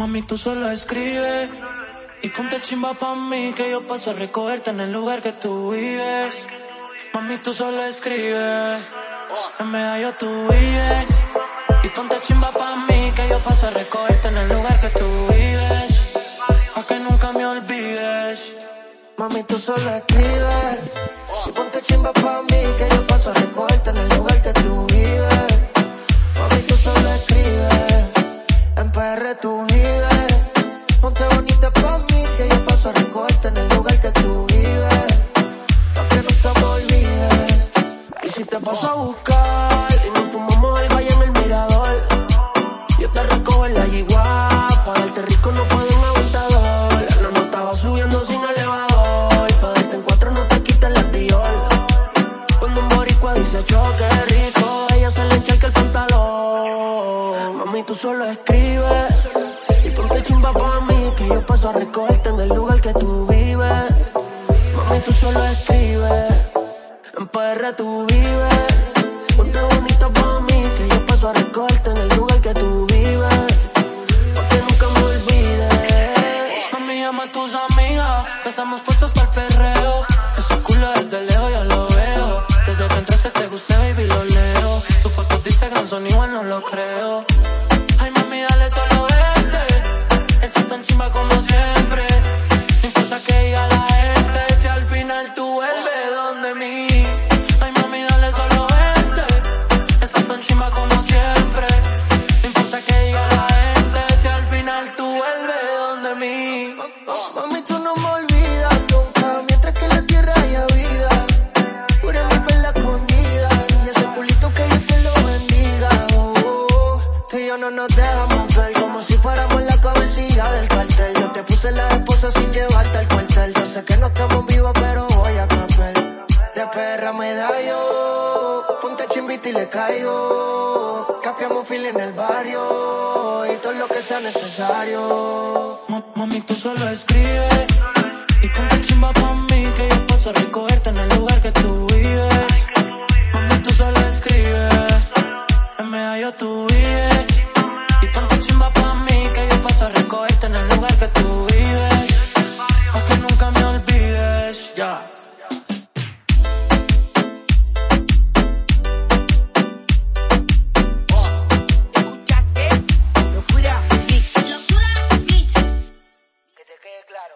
Mami, tú solo escribes y ponte chimba pa' mí que yo paso a recogerte en el lugar que tú vives. Mami, tú solo escribes, en medallo tú vives. Y ponte chimba pa' mí que yo paso a recogerte en el lugar que tú vives. Pa' que nunca me olvides. Mami, tú solo escribes y ponte chimba pa' mí que Ponte bonita pa' mí que yo paso a recogerte en el lugar que tú vives. Pa' que nunca me olvides. Y si te paso a buscar y nos fumamos el valle en el mirador, yo te recojo en la yigua, para darte rico no puedo un aguantador. La nota estaba subiendo sin elevador, para darte en cuatro no te quites la diol. Cuando un boricua dice choque rico, ella se le encharca el pantalón. Mami, tú solo escribes y ponte chimba pa' yo paso a recogerte en el lugar que tú vives. Mami, tú solo escribes, en PR tú vives. Ponte bonita pa' mí, que yo paso a recogerte en el lugar que tú vives. Pa' que nunca me olvides. Mami, llama a tus amigas, que estamos puestos para el perreo. Ese culo desde lejos ya lo veo. Desde que entraste te gusté, baby, lo leo. Tus fotos de Instagram son igual, no lo creo. Ay, mami, dale solo chimba como dejamos ver, como si fuéramos la cabecilla del cartel. Yo te puse la esposa sin llevarte al cuartel. Yo sé que no estamos vivos, pero voy a cambiar. De perra me da yo, ponte chimbita y le caigo. Capiamos fila en el barrio, y todo lo que sea necesario. Ma- Mami, tú solo escribes y ponte chimba pa' mí que yo paso a recogerte en el lugar que tú vives. Mami, tú solo escribes lugar que tú vives. Aunque nunca me olvides, ya. Yeah. Que te quede claro.